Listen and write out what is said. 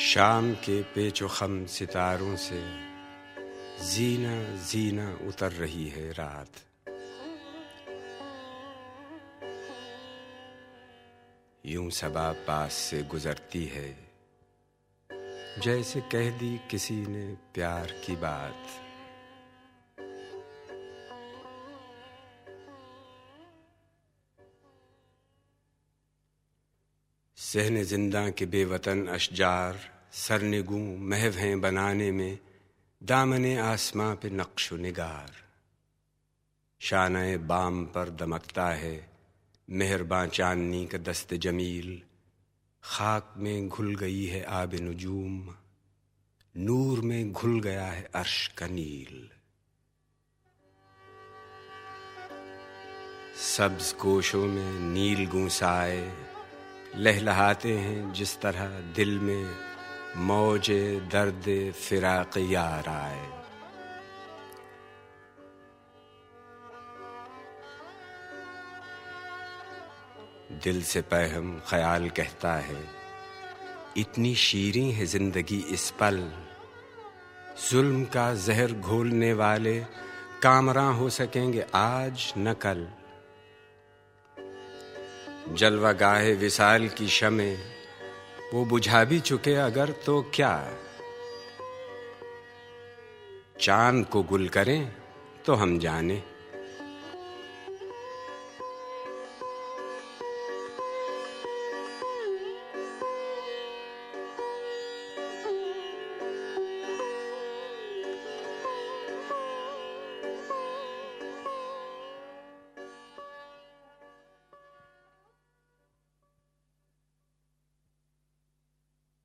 شام کے پیچ و خم ستاروں سے زینا زینا اتر رہی ہے رات۔ یوں سبا پاس سے گزرتی ہے۔ جیسے کہہ دی کسی نے پیار کی بات۔ سہن زندہ کے بے وطن اشجار سرنگوں محو ہیں بنانے میں، دامن آسماں پہ نقش و نگار۔ شانہ بام پر دمکتا ہے، مہرباں چاندنی کا دست جمیل۔ خاک میں گھل گئی ہے آب نجوم، نور میں گھل گیا ہے عرش کا نیل۔ سبز کوشوں میں نیل گونسائے، لہلہاتے ہیں جس طرح دل میں موج درد فراق یار آئے۔ دل سے پہم خیال کہتا ہے، اتنی شیریں ہے زندگی اس پل۔ ظلم کا زہر گھولنے والے کامراں ہو سکیں گے آج نہ کل۔ جلوہ گاہ وصال کی شمیں وہ بجھا بھی چکے اگر تو کیا؟ چاند کو گل کریں تو ہم جانیں۔